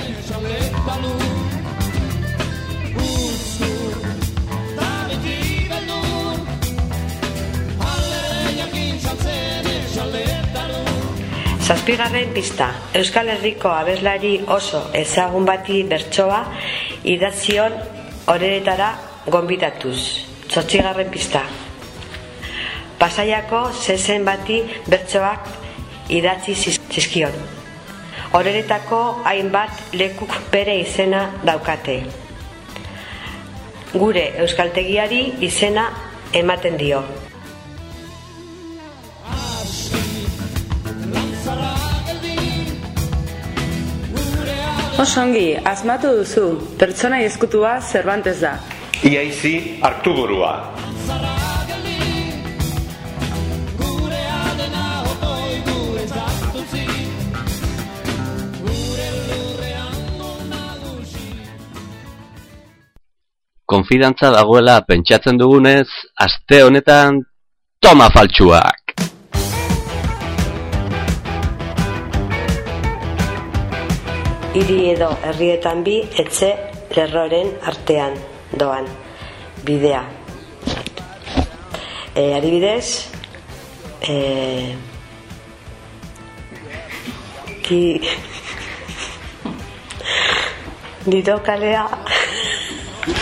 [SPEAKER 5] Zazpigarren pista. Euskal Herriko abeslari oso ezagun bati bertsoa idatzion horeretara gonbitatuz. Zortzigarren pista. Pasaiako zezen bati bertsoak idatzi ziz- zizkion. Horeretako hainbat lekuk bere izena daukate. Gure euskaltegiari izena ematen dio.
[SPEAKER 6] Osongi, asmatu duzu, pertsona eskutua Cervantes da.
[SPEAKER 1] Iaizi hartu burua.
[SPEAKER 19] Konfidantza dagoela pentsatzen dugunez, aste honetan toma faltsuak.
[SPEAKER 5] hiri edo herrietan bi etxe lerroren artean doan bidea. E, adibidez, e, ki Dido kalea
[SPEAKER 24] So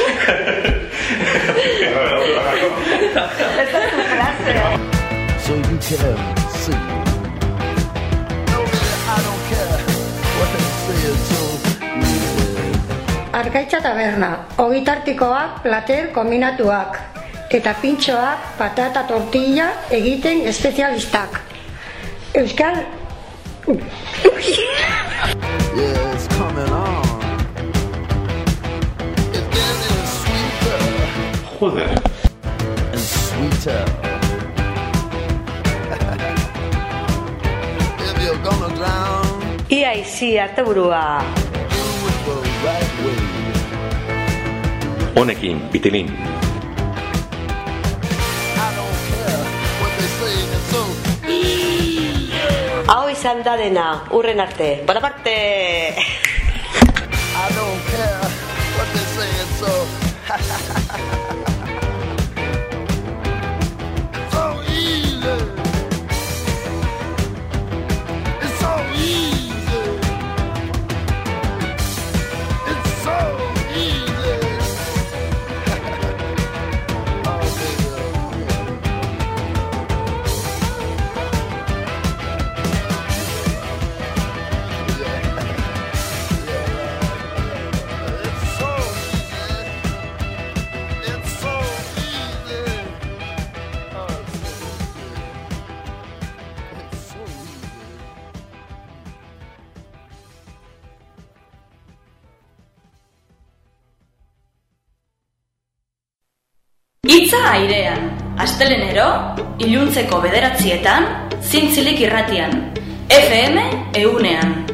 [SPEAKER 24] you tell see.
[SPEAKER 9] Argaitza taberna, ogitartikoak plater kombinatuak, eta pintxoak patata tortilla egiten espezialistak. Euskal...
[SPEAKER 1] Joder.
[SPEAKER 24] and sweeter. if you're gonna drown,
[SPEAKER 5] Ia izi arte burua.
[SPEAKER 24] do it the right way.
[SPEAKER 1] Honekin, bitilin.
[SPEAKER 24] I don't care what they say, and so
[SPEAKER 5] Hau izan da dena, urren arte. Bona parte!
[SPEAKER 24] I don't care what they say, and so
[SPEAKER 25] airean, astelenero, iluntzeko bederatzietan, zintzilik irratian, FM eunean.